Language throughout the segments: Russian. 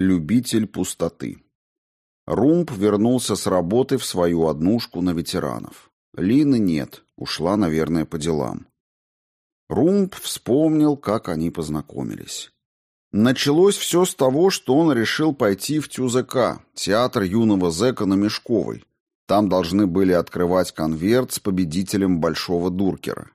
Любитель пустоты. Румб вернулся с работы в свою однушку на ветеранов. Лины нет, ушла, наверное, по делам. Румб вспомнил, как они познакомились. Началось все с того, что он решил пойти в ТЮЗК, театр юного зэка на Мешковой. Там должны были открывать конверт с победителем Большого Дуркера.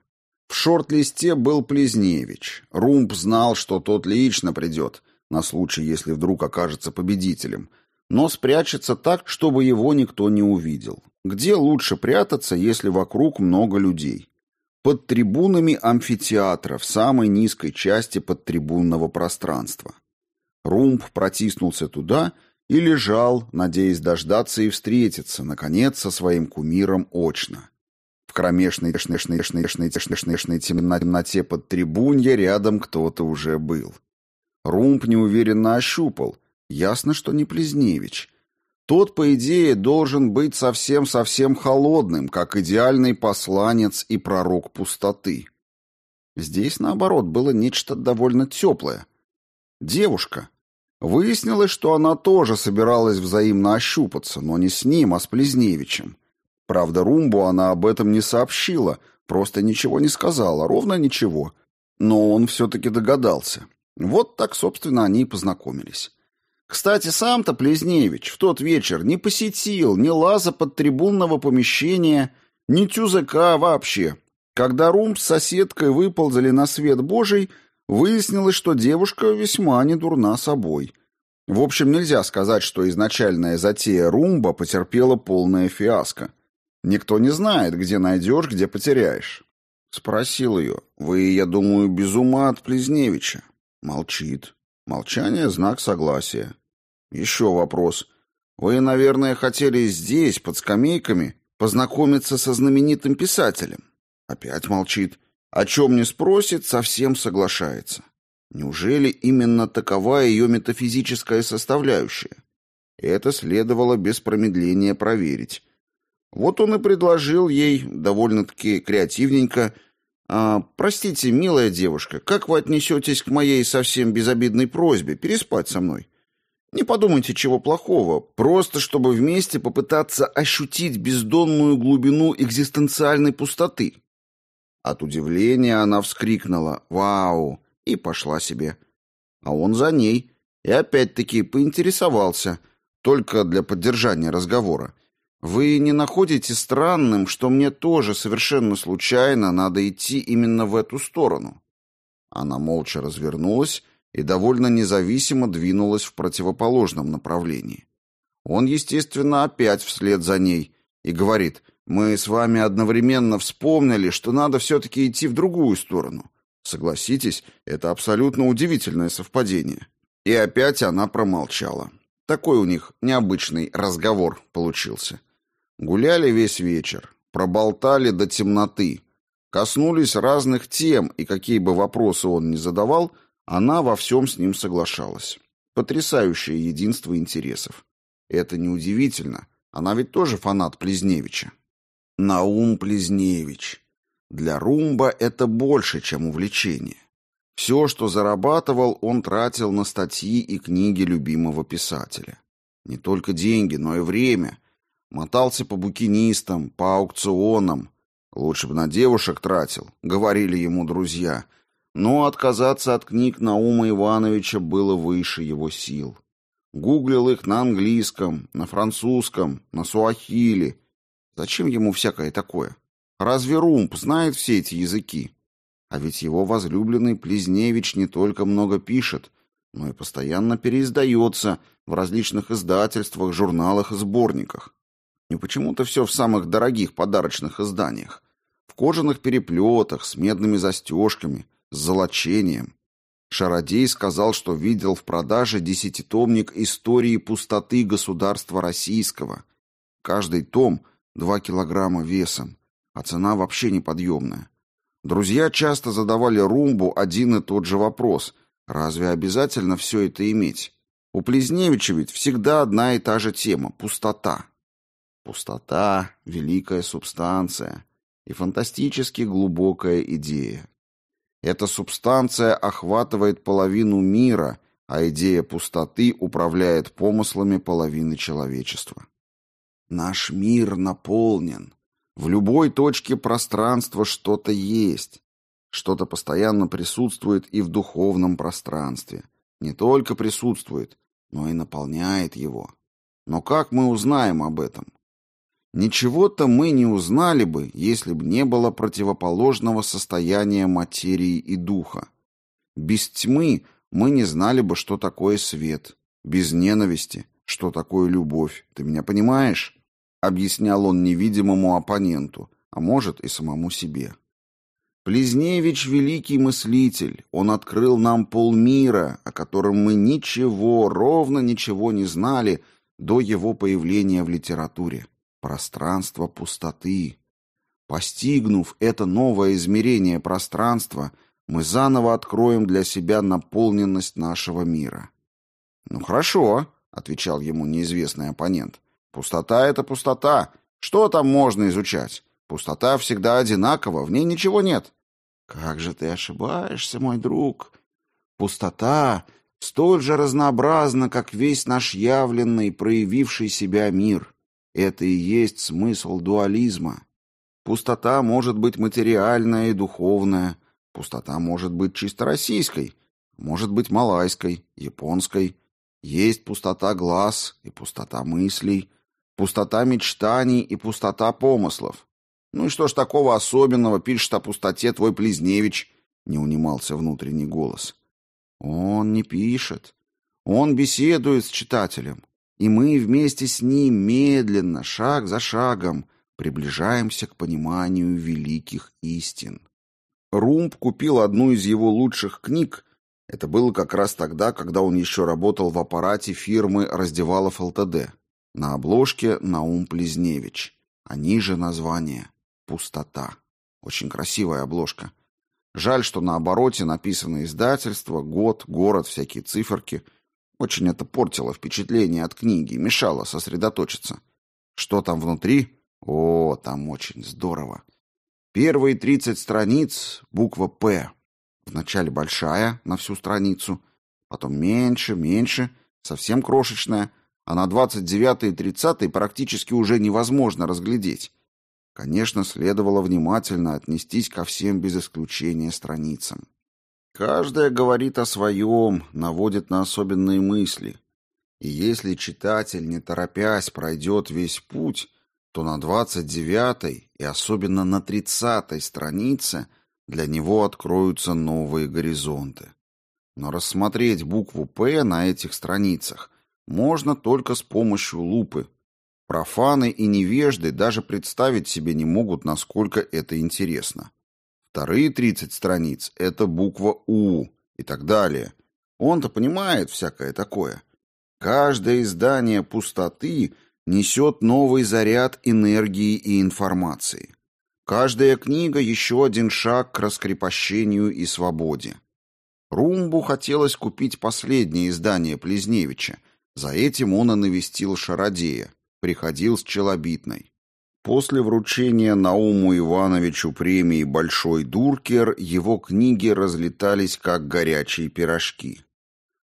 В шорт-листе был Плезневич. Румб знал, что тот лично придет, на случай, если вдруг окажется победителем, но спрячется так, чтобы его никто не увидел. Где лучше прятаться, если вокруг много людей? Под трибунами амфитеатра, в самой низкой части подтрибунного пространства. Румб протиснулся туда и лежал, надеясь дождаться и встретиться, наконец, со своим кумиром очно. В кромешной темноте под трибунья рядом кто-то уже был. Румб неуверенно ощупал. Ясно, что не Плезневич. Тот, по идее, должен быть совсем-совсем холодным, как идеальный посланец и пророк пустоты. Здесь, наоборот, было нечто довольно теплое. Девушка. Выяснилось, что она тоже собиралась взаимно ощупаться, но не с ним, а с Плезневичем. Правда, Румбу она об этом не сообщила, просто ничего не сказала, ровно ничего. Но он все-таки догадался. Вот так, собственно, они и познакомились. Кстати, сам-то Плезневич в тот вечер не посетил ни лаза под трибунного помещения, ни тюзака вообще. Когда Рум с соседкой выползали на свет Божий, выяснилось, что девушка весьма недурна собой. В общем, нельзя сказать, что изначальная затея Румба потерпела полное фиаско. Никто не знает, где найдешь, где потеряешь. Спросил ее. «Вы, я думаю, без ума от Плезневича?» Молчит. Молчание — знак согласия. Еще вопрос. Вы, наверное, хотели здесь, под скамейками, познакомиться со знаменитым писателем. Опять молчит. О чем не спросит, совсем соглашается. Неужели именно такова ее метафизическая составляющая? Это следовало без промедления проверить. Вот он и предложил ей, довольно-таки креативненько, «А, «Простите, милая девушка, как вы отнесетесь к моей совсем безобидной просьбе переспать со мной? Не подумайте чего плохого, просто чтобы вместе попытаться ощутить бездонную глубину экзистенциальной пустоты». От удивления она вскрикнула «Вау!» и пошла себе. А он за ней и опять-таки поинтересовался, только для поддержания разговора. Вы не находите странным, что мне тоже совершенно случайно надо идти именно в эту сторону? Она молча развернулась и довольно независимо двинулась в противоположном направлении. Он, естественно, опять вслед за ней и говорит, «Мы с вами одновременно вспомнили, что надо все-таки идти в другую сторону. Согласитесь, это абсолютно удивительное совпадение». И опять она промолчала. Такой у них необычный разговор получился. Гуляли весь вечер, проболтали до темноты, коснулись разных тем, и какие бы вопросы он ни задавал, она во всем с ним соглашалась. Потрясающее единство интересов. Это неудивительно, она ведь тоже фанат Плезневича. Наум Плезневич. Для Румба это больше, чем увлечение. Все, что зарабатывал, он тратил на статьи и книги любимого писателя. Не только деньги, но и время, Мотался по букинистам, по аукционам. Лучше бы на девушек тратил, говорили ему друзья. Но отказаться от книг Наума Ивановича было выше его сил. Гуглил их на английском, на французском, на суахили. Зачем ему всякое такое? Разве Румб знает все эти языки? А ведь его возлюбленный Плезневич не только много пишет, но и постоянно переиздается в различных издательствах, журналах и сборниках. И почему-то все в самых дорогих подарочных изданиях. В кожаных переплетах, с медными застежками, с золочением. Шародей сказал, что видел в продаже десятитомник истории пустоты государства российского. Каждый том — два килограмма весом, а цена вообще неподъемная. Друзья часто задавали Румбу один и тот же вопрос. Разве обязательно все это иметь? У Плезневича ведь всегда одна и та же тема — пустота. Пустота — великая субстанция и фантастически глубокая идея. Эта субстанция охватывает половину мира а идея пустоты управляет помыслами половины человечества. Наш мир наполнен. В любой точке пространства что-то есть. Что-то постоянно присутствует и в духовном пространстве. Не только присутствует, но и наполняет его. Но как мы узнаем об этом? Ничего-то мы не узнали бы, если бы не было противоположного состояния материи и духа. Без тьмы мы не знали бы, что такое свет. Без ненависти, что такое любовь. Ты меня понимаешь? Объяснял он невидимому оппоненту, а может и самому себе. Плезневич — великий мыслитель. Он открыл нам полмира, о котором мы ничего, ровно ничего не знали до его появления в литературе. Пространство пустоты. Постигнув это новое измерение пространства — мы заново откроем для себя наполненность нашего мира. «Ну хорошо», — отвечал ему неизвестный оппонент. «Пустота — это пустота. Что там можно изучать? Пустота всегда одинакова, в ней ничего нет». «Как же ты ошибаешься, мой друг. Пустота столь же разнообразна, как весь наш явленный, проявивший себя мир. Это и есть смысл дуализма. Пустота может быть материальная и духовная, Пустота может быть чисто российской, может быть малайской, японской. Есть пустота глаз и пустота мыслей, пустота мечтаний и пустота помыслов. Ну и что ж такого особенного пишет о пустоте твой Плезневич? Не унимался внутренний голос. Он не пишет. Он беседует с читателем. И мы вместе с ним медленно, шаг за шагом, приближаемся к пониманию великих истин. Румб купил одну из его лучших книг. Это было как раз тогда, когда он еще работал в аппарате фирмы Раздевалов ЛТД. На обложке Наум Плезневич, а ниже название «Пустота». Очень красивая обложка. Жаль, что на обороте написано издательство, год, город, всякие циферки. Очень это портило впечатление от книги, мешало сосредоточиться. Что там внутри? О, там очень здорово. Первые 30 страниц — буква «П». Вначале большая, на всю страницу, потом меньше, меньше, совсем крошечная, а на 29 и 30 практически уже невозможно разглядеть. Конечно, следовало внимательно отнестись ко всем без исключения страницам. Каждая говорит о своем, наводит на особенные мысли. И если читатель, не торопясь, пройдет весь путь, то на 29 и особенно на 30 странице для него откроются новые горизонты. Но рассмотреть букву «П» на этих страницах можно только с помощью лупы. Профаны и невежды даже представить себе не могут, насколько это интересно. Вторые 30 страниц — это буква «У» и так далее. Он-то понимает всякое такое. Каждое издание «Пустоты» — несет новый заряд энергии и информации. Каждая книга – еще один шаг к раскрепощению и свободе. Румбу хотелось купить последнее издание Плезневича. За этим он и навестил Шародея. Приходил с Челобитной. После вручения Науму Ивановичу премии «Большой Дуркер» его книги разлетались как горячие пирожки.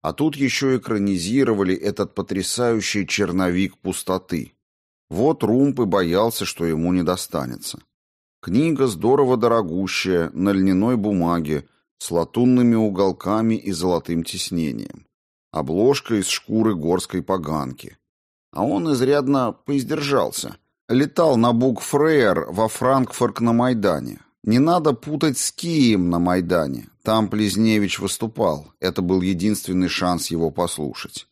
А тут еще экранизировали этот потрясающий черновик пустоты. Вот Румп и боялся, что ему не достанется. Книга здорово дорогущая, на льняной бумаге, с латунными уголками и золотым тиснением. Обложка из шкуры горской поганки. А он изрядно поиздержался. Летал на Букфрейер во Франкфурт на Майдане. Не надо путать с Кием на Майдане. Там Плезневич выступал. Это был единственный шанс его послушать.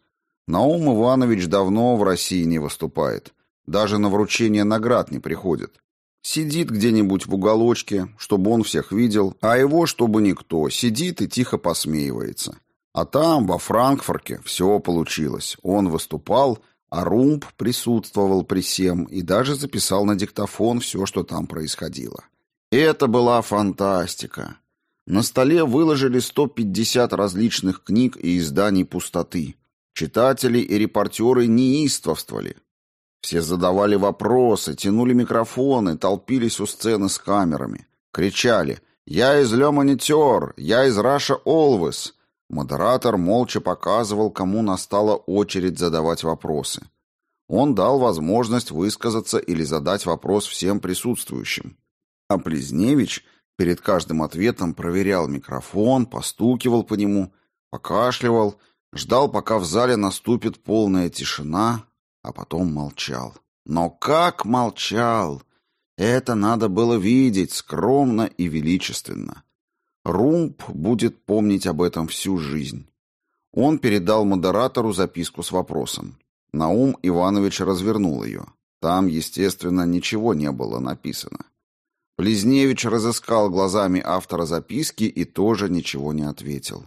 Наум Иванович давно в России не выступает. Даже на вручение наград не приходит. Сидит где-нибудь в уголочке, чтобы он всех видел, а его, чтобы никто, сидит и тихо посмеивается. А там, во Франкфурте, все получилось. Он выступал, а Румб присутствовал при всем и даже записал на диктофон все, что там происходило. Это была фантастика. На столе выложили 150 различных книг и изданий пустоты. Читатели и репортеры неистовствовали. Все задавали вопросы, тянули микрофоны, толпились у сцены с камерами. Кричали «Я из Ле Монитер! Я из Раша Олвес!» Модератор молча показывал, кому настала очередь задавать вопросы. Он дал возможность высказаться или задать вопрос всем присутствующим. А Плезневич перед каждым ответом проверял микрофон, постукивал по нему, покашливал, ждал, пока в зале наступит полная тишина, а потом молчал. Но как молчал! Это надо было видеть скромно и величественно. Румб будет помнить об этом всю жизнь. Он передал модератору записку с вопросом. Наум Иванович развернул ее. Там, естественно, ничего не было написано. Плезневич разыскал глазами автора записки и тоже ничего не ответил.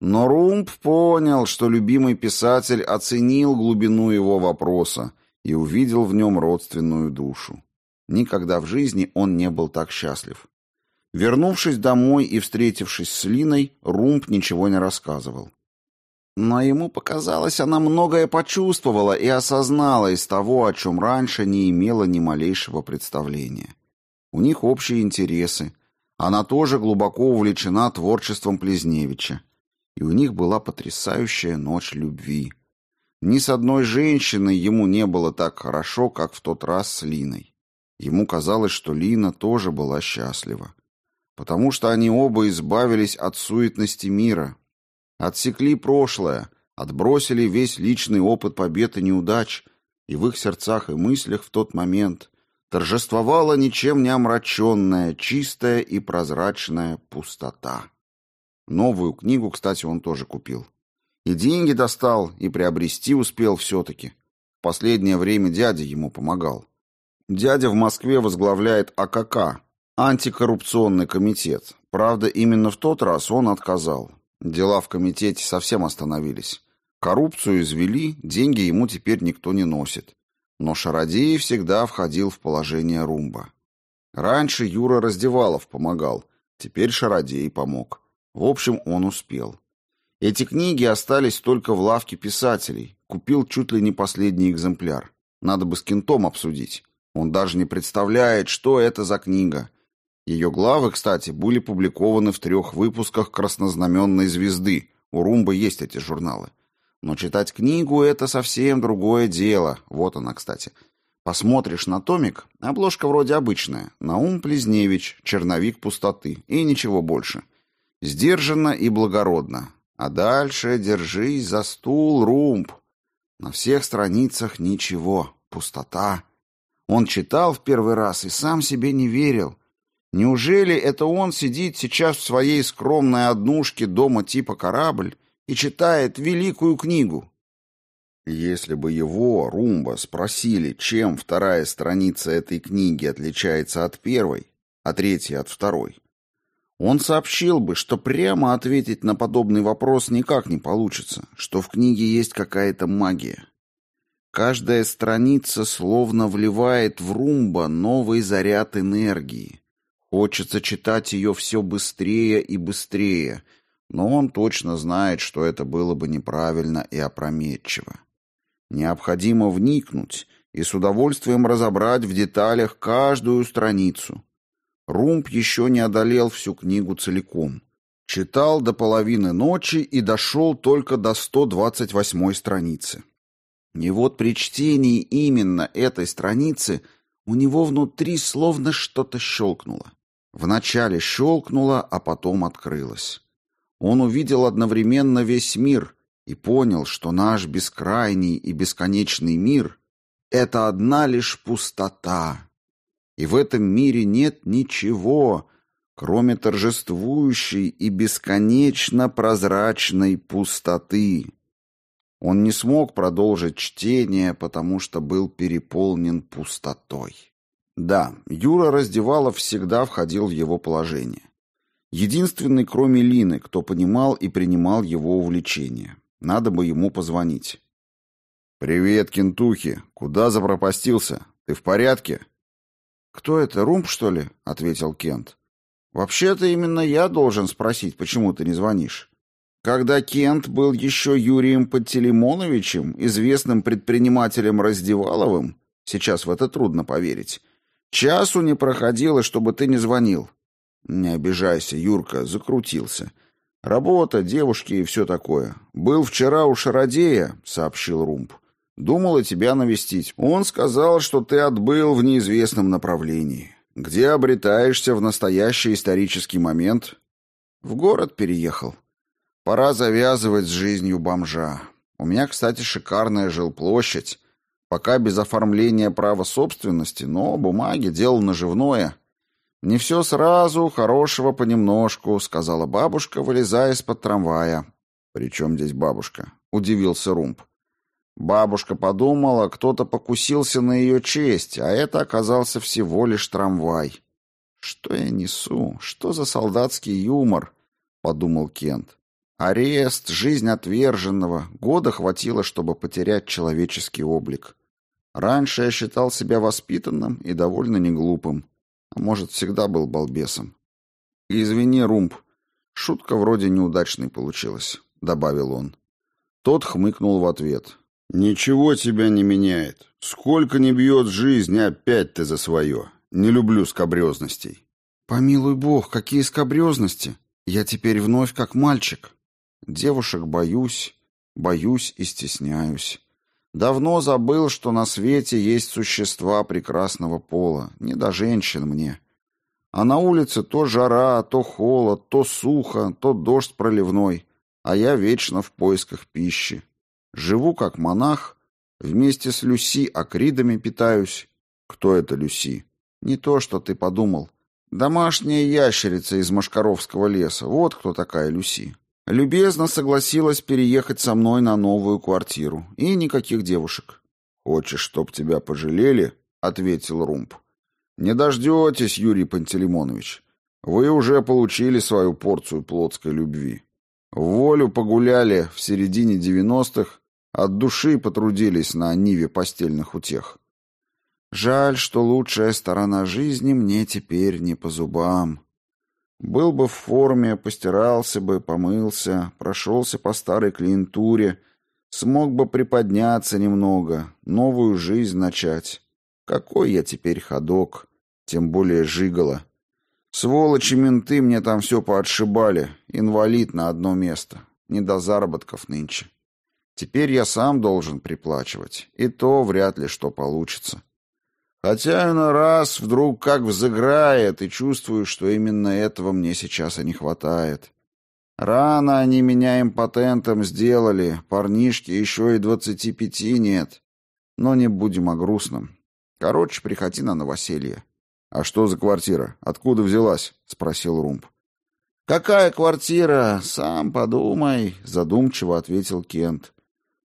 Но Румб понял, что любимый писатель оценил глубину его вопроса и увидел в нем родственную душу. Никогда в жизни он не был так счастлив. Вернувшись домой и встретившись с Линой, Румб ничего не рассказывал. Но ему показалось, она многое почувствовала и осознала из того, о чем раньше не имела ни малейшего представления. У них общие интересы. Она тоже глубоко увлечена творчеством Плезневича. И у них была потрясающая ночь любви. Ни с одной женщиной ему не было так хорошо, как в тот раз с Линой. Ему казалось, что Лина тоже была счастлива потому что они оба избавились от суетности мира, отсекли прошлое, отбросили весь личный опыт побед и неудач, и в их сердцах и мыслях в тот момент торжествовала ничем не омраченная, чистая и прозрачная пустота. Новую книгу, кстати, он тоже купил. И деньги достал, и приобрести успел все-таки. В последнее время дядя ему помогал. Дядя в Москве возглавляет АКК, Антикоррупционный комитет. Правда, именно в тот раз он отказал. Дела в комитете совсем остановились. Коррупцию извели, деньги ему теперь никто не носит. Но Шародей всегда входил в положение румба. Раньше Юра Раздевалов помогал, теперь Шародей помог. В общем, он успел. Эти книги остались только в лавке писателей. Купил чуть ли не последний экземпляр. Надо бы с кентом обсудить. Он даже не представляет, что это за книга. Ее главы, кстати, были публикованы в трех выпусках «Краснознаменной звезды». У Румбы есть эти журналы. Но читать книгу — это совсем другое дело. Вот она, кстати. Посмотришь на томик, обложка вроде обычная. Наум Плезневич, черновик пустоты. И ничего больше. Сдержанно и благородно. А дальше держись за стул, Румб. На всех страницах ничего. Пустота. Он читал в первый раз и сам себе не верил. Неужели это он сидит сейчас в своей скромной однушке дома типа корабль и читает великую книгу? Если бы его, Румба, спросили, чем вторая страница этой книги отличается от первой, а третья от второй, он сообщил бы, что прямо ответить на подобный вопрос никак не получится, что в книге есть какая-то магия. Каждая страница словно вливает в Румба новый заряд энергии, Хочется читать ее все быстрее и быстрее, но он точно знает, что это было бы неправильно и опрометчиво. Необходимо вникнуть и с удовольствием разобрать в деталях каждую страницу. Румб еще не одолел всю книгу целиком. Читал до половины ночи и дошел только до 128 страницы. И вот при чтении именно этой страницы у него внутри словно что-то щелкнуло. Вначале щелкнуло, а потом открылось. Он увидел одновременно весь мир и понял, что наш бескрайний и бесконечный мир — это одна лишь пустота. И в этом мире нет ничего, кроме торжествующей и бесконечно прозрачной пустоты. Он не смог продолжить чтение, потому что был переполнен пустотой. Да, Юра Раздевалов всегда входил в его положение. Единственный, кроме Лины, кто понимал и принимал его увлечение. Надо бы ему позвонить. «Привет, Кентухи. Куда запропастился? Ты в порядке?» «Кто это, Румб, что ли?» — ответил Кент. «Вообще-то именно я должен спросить, почему ты не звонишь. Когда Кент был еще Юрием Подтелемоновичем, известным предпринимателем Раздеваловым, сейчас в это трудно поверить, Часу не проходило, чтобы ты не звонил. Не обижайся, Юрка, закрутился. Работа, девушки и все такое. Был вчера у Шародея, сообщил Румб. Думала тебя навестить. Он сказал, что ты отбыл в неизвестном направлении. Где обретаешься в настоящий исторический момент? В город переехал. Пора завязывать с жизнью бомжа. У меня, кстати, шикарная жилплощадь. Пока без оформления права собственности, но бумаги, дело наживное. «Не все сразу, хорошего понемножку», — сказала бабушка, вылезая из-под трамвая. «При чем здесь бабушка?» — удивился Румб. Бабушка подумала, кто-то покусился на ее честь, а это оказался всего лишь трамвай. «Что я несу? Что за солдатский юмор?» — подумал Кент. «Арест, жизнь отверженного. Года хватило, чтобы потерять человеческий облик. Раньше я считал себя воспитанным и довольно неглупым. А может, всегда был балбесом. «Извини, Румб, шутка вроде неудачной получилась», — добавил он. Тот хмыкнул в ответ. «Ничего тебя не меняет. Сколько не бьет жизнь, опять ты за свое. Не люблю скобрезностей». «Помилуй бог, какие скобрезности! Я теперь вновь как мальчик. Девушек боюсь, боюсь и стесняюсь. Давно забыл, что на свете есть существа прекрасного пола, не до женщин мне. А на улице то жара, то холод, то сухо, то дождь проливной, а я вечно в поисках пищи. Живу как монах, вместе с Люси акридами питаюсь. Кто это Люси? Не то, что ты подумал. Домашняя ящерица из Машкаровского леса. Вот кто такая Люси. Любезно согласилась переехать со мной на новую квартиру. И никаких девушек. «Хочешь, чтоб тебя пожалели?» — ответил Румб. «Не дождетесь, Юрий Пантелеймонович. Вы уже получили свою порцию плотской любви. В волю погуляли в середине девяностых, от души потрудились на ниве постельных утех. Жаль, что лучшая сторона жизни мне теперь не по зубам. Был бы в форме, постирался бы, помылся, прошелся по старой клиентуре, смог бы приподняться немного, новую жизнь начать. Какой я теперь ходок, тем более жигало. Сволочи-менты мне там все поотшибали, инвалид на одно место, не до заработков нынче. Теперь я сам должен приплачивать, и то вряд ли что получится. Хотя иной раз вдруг как взыграет, и чувствую, что именно этого мне сейчас и не хватает. Рано они меня импотентом сделали, парнишки еще и двадцати пяти нет. Но не будем о грустном. Короче, приходи на новоселье. «А что за квартира? Откуда взялась?» — спросил Румб. «Какая квартира? Сам подумай», — задумчиво ответил Кент.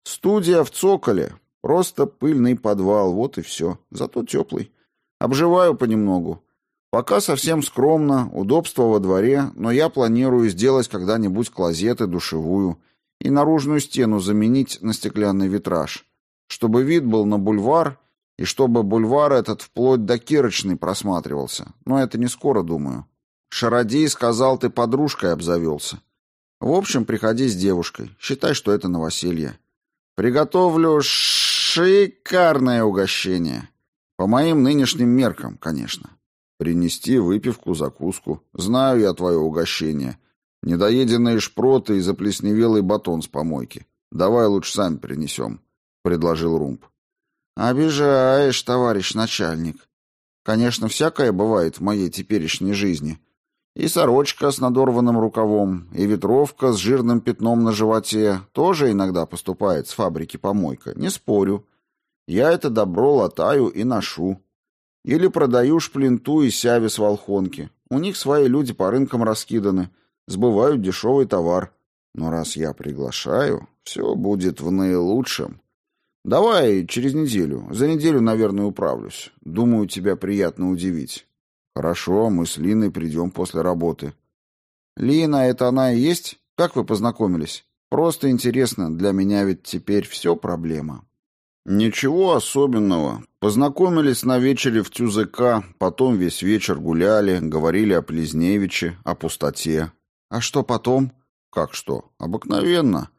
«Студия в Цоколе. Просто пыльный подвал, вот и все. Зато теплый. Обживаю понемногу. Пока совсем скромно, удобство во дворе, но я планирую сделать когда-нибудь клозеты, душевую и наружную стену заменить на стеклянный витраж, чтобы вид был на бульвар и чтобы бульвар этот вплоть до Кирочной просматривался. Но это не скоро, думаю. Шародей сказал, ты подружкой обзавелся. В общем, приходи с девушкой. Считай, что это новоселье. Приготовлю Шикарное угощение. По моим нынешним меркам, конечно. Принести выпивку, закуску. Знаю я твое угощение. Недоеденные шпроты и заплесневелый батон с помойки. Давай лучше сами принесем, — предложил Румб. Обижаешь, товарищ начальник. Конечно, всякое бывает в моей теперешней жизни. И сорочка с надорванным рукавом, и ветровка с жирным пятном на животе тоже иногда поступает с фабрики помойка, не спорю. Я это добро латаю и ношу. Или продаю шплинту и сяви с волхонки. У них свои люди по рынкам раскиданы, сбывают дешевый товар. Но раз я приглашаю, все будет в наилучшем. Давай через неделю. За неделю, наверное, управлюсь. Думаю, тебя приятно удивить. Хорошо, мы с Линой придем после работы. Лина, это она и есть? Как вы познакомились? Просто интересно, для меня ведь теперь все проблема. Ничего особенного. Познакомились на вечере в Тюзыка, потом весь вечер гуляли, говорили о Плезневиче, о пустоте. А что потом? Как что? Обыкновенно.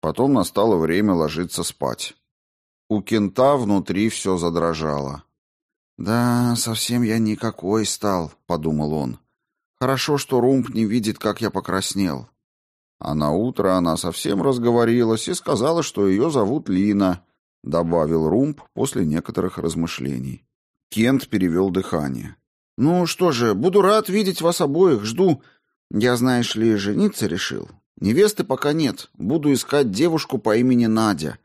Потом настало время ложиться спать. У кента внутри все задрожало. «Да, совсем я никакой стал», — подумал он. «Хорошо, что Румб не видит, как я покраснел. А на утро она совсем разговорилась и сказала, что ее зовут Лина, добавил Румб после некоторых размышлений. Кент перевел дыхание. Ну что же, буду рад видеть вас обоих, жду. Я, знаешь ли, жениться решил. Невесты пока нет. Буду искать девушку по имени Надя.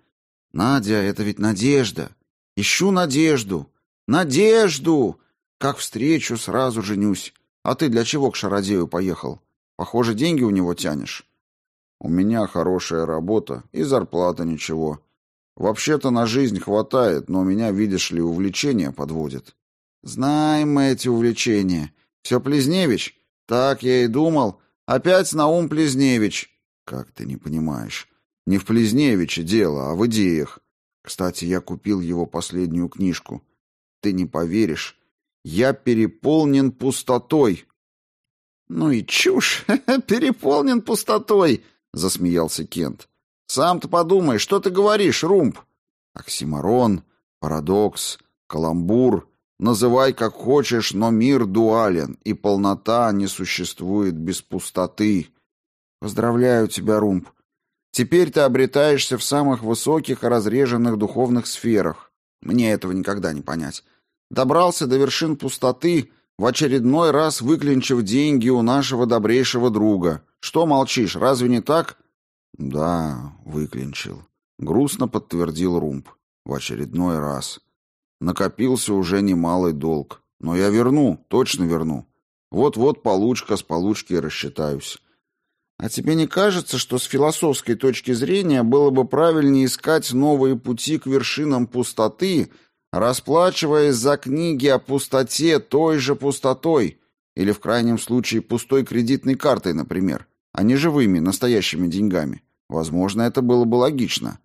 Надя это ведь Надежда. Ищу Надежду. Надежду. Как встречу, сразу женюсь. А ты для чего к шародею поехал? Похоже, деньги у него тянешь. У меня хорошая работа и зарплата ничего. Вообще-то на жизнь хватает, но меня, видишь ли, увлечения подводят. Знаем мы эти увлечения. Все Плезневич? Так я и думал. Опять Наум Плезневич. Как ты не понимаешь? Не в Плезневиче дело, а в идеях. Кстати, я купил его последнюю книжку. Ты не поверишь, я переполнен пустотой. Ну и чушь, переполнен пустотой, засмеялся Кент. Сам-то подумай, что ты говоришь, Румб? Оксиморон, парадокс, каламбур, называй как хочешь, но мир дуален, и полнота не существует без пустоты. Поздравляю тебя, Румб. Теперь ты обретаешься в самых высоких и разреженных духовных сферах. Мне этого никогда не понять. Добрался до вершин пустоты, в очередной раз выклинчив деньги у нашего добрейшего друга. Что молчишь, разве не так? Да, выклинчил. Грустно подтвердил Румб. В очередной раз. Накопился уже немалый долг. Но я верну, точно верну. Вот-вот получка с получки рассчитаюсь. А тебе не кажется, что с философской точки зрения было бы правильнее искать новые пути к вершинам пустоты, расплачиваясь за книги о пустоте той же пустотой, или в крайнем случае пустой кредитной картой, например, а не живыми, настоящими деньгами? Возможно, это было бы логично.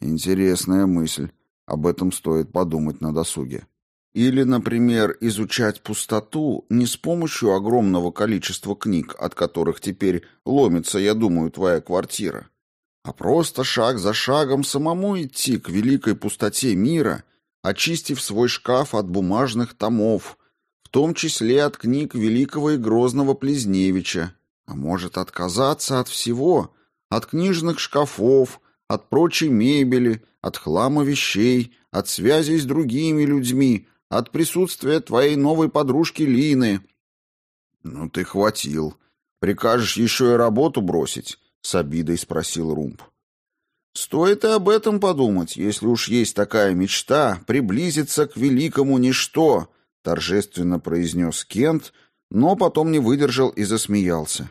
Интересная мысль. Об этом стоит подумать на досуге. Или, например, изучать пустоту не с помощью огромного количества книг, от которых теперь ломится, я думаю, твоя квартира, а просто шаг за шагом самому идти к великой пустоте мира, очистив свой шкаф от бумажных томов, в том числе от книг великого и грозного Плезневича, а может отказаться от всего, от книжных шкафов, от прочей мебели, от хлама вещей, от связей с другими людьми, от присутствия твоей новой подружки Лины. Ну ты хватил. Прикажешь еще и работу бросить? С обидой спросил Румб. Стоит и об этом подумать, если уж есть такая мечта приблизиться к великому ничто, торжественно произнес Кент, но потом не выдержал и засмеялся.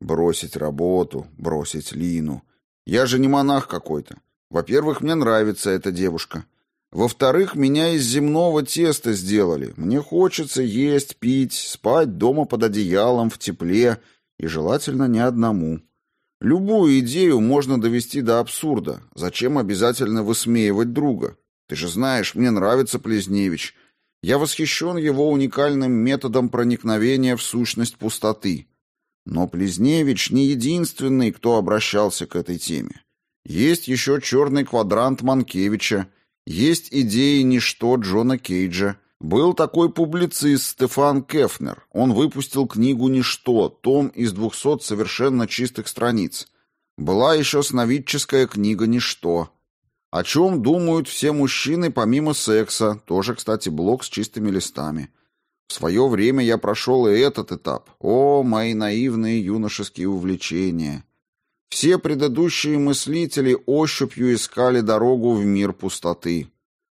Бросить работу, бросить Лину. Я же не монах какой-то. Во-первых, мне нравится эта девушка. Во-вторых, меня из земного теста сделали. Мне хочется есть, пить, спать дома под одеялом, в тепле, и желательно не одному. Любую идею можно довести до абсурда. Зачем обязательно высмеивать друга? Ты же знаешь, мне нравится Плезневич. Я восхищен его уникальным методом проникновения в сущность пустоты. Но Плезневич не единственный, кто обращался к этой теме. Есть еще черный квадрант Манкевича, есть идеи «Ничто» Джона Кейджа. Был такой публицист Стефан Кефнер. Он выпустил книгу «Ничто», том из двухсот совершенно чистых страниц. Была еще сновидческая книга «Ничто». О чем думают все мужчины помимо секса, тоже, кстати, блок с чистыми листами. В свое время я прошел и этот этап. О, мои наивные юношеские увлечения! Все предыдущие мыслители ощупью искали дорогу в мир пустоты.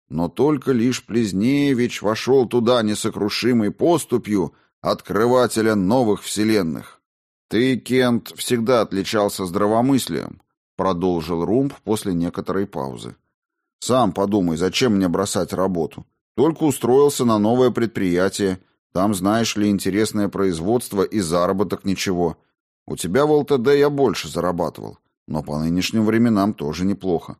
Но только лишь Плезневич вошел туда несокрушимой поступью открывателя новых вселенных. «Ты, Кент, всегда отличался здравомыслием», — продолжил Румб после некоторой паузы. «Сам подумай, зачем мне бросать работу? Только устроился на новое предприятие. Там, знаешь ли, интересное производство и заработок ничего. У тебя в ЛТД я больше зарабатывал, но по нынешним временам тоже неплохо.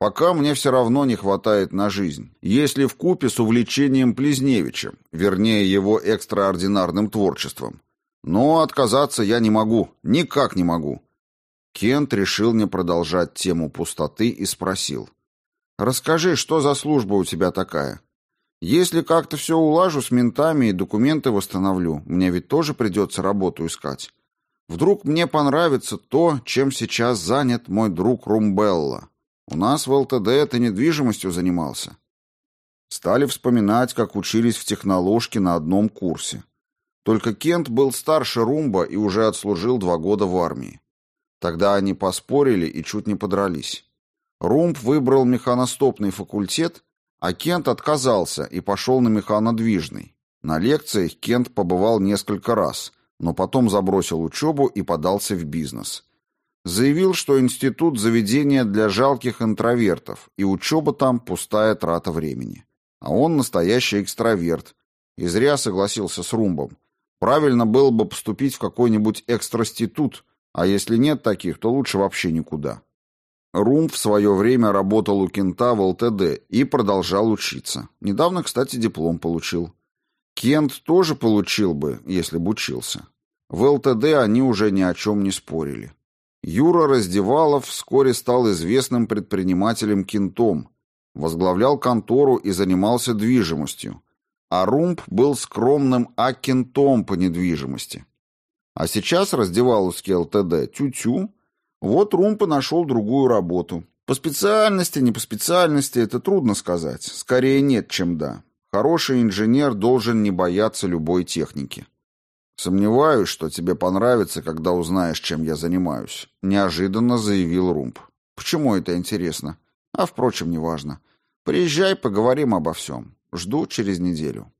Пока мне все равно не хватает на жизнь, если в купе с увлечением Плезневича, вернее его экстраординарным творчеством. Но отказаться я не могу, никак не могу. Кент решил не продолжать тему пустоты и спросил. «Расскажи, что за служба у тебя такая? Если как-то все улажу с ментами и документы восстановлю, мне ведь тоже придется работу искать. Вдруг мне понравится то, чем сейчас занят мой друг Румбелла. У нас в ЛТД ты недвижимостью занимался. Стали вспоминать, как учились в техноложке на одном курсе. Только Кент был старше Румба и уже отслужил два года в армии. Тогда они поспорили и чуть не подрались. Румб выбрал механостопный факультет, а Кент отказался и пошел на механодвижный. На лекциях Кент побывал несколько раз, но потом забросил учебу и подался в бизнес. Заявил, что институт – заведение для жалких интровертов, и учеба там – пустая трата времени. А он настоящий экстраверт. И зря согласился с Румбом. Правильно было бы поступить в какой-нибудь экстраститут, а если нет таких, то лучше вообще никуда. Румб в свое время работал у Кента в ЛТД и продолжал учиться. Недавно, кстати, диплом получил. Кент тоже получил бы, если бы учился. В ЛТД они уже ни о чем не спорили. Юра Раздевалов вскоре стал известным предпринимателем Кентом, возглавлял контору и занимался движимостью, а Румб был скромным аккентом по недвижимости. А сейчас Раздеваловский ЛТД тю-тю, вот Румб и нашел другую работу. По специальности, не по специальности, это трудно сказать. Скорее нет, чем да. Хороший инженер должен не бояться любой техники. Сомневаюсь, что тебе понравится, когда узнаешь, чем я занимаюсь, неожиданно заявил Румб. Почему это интересно? А впрочем, неважно. Приезжай, поговорим обо всем. Жду через неделю.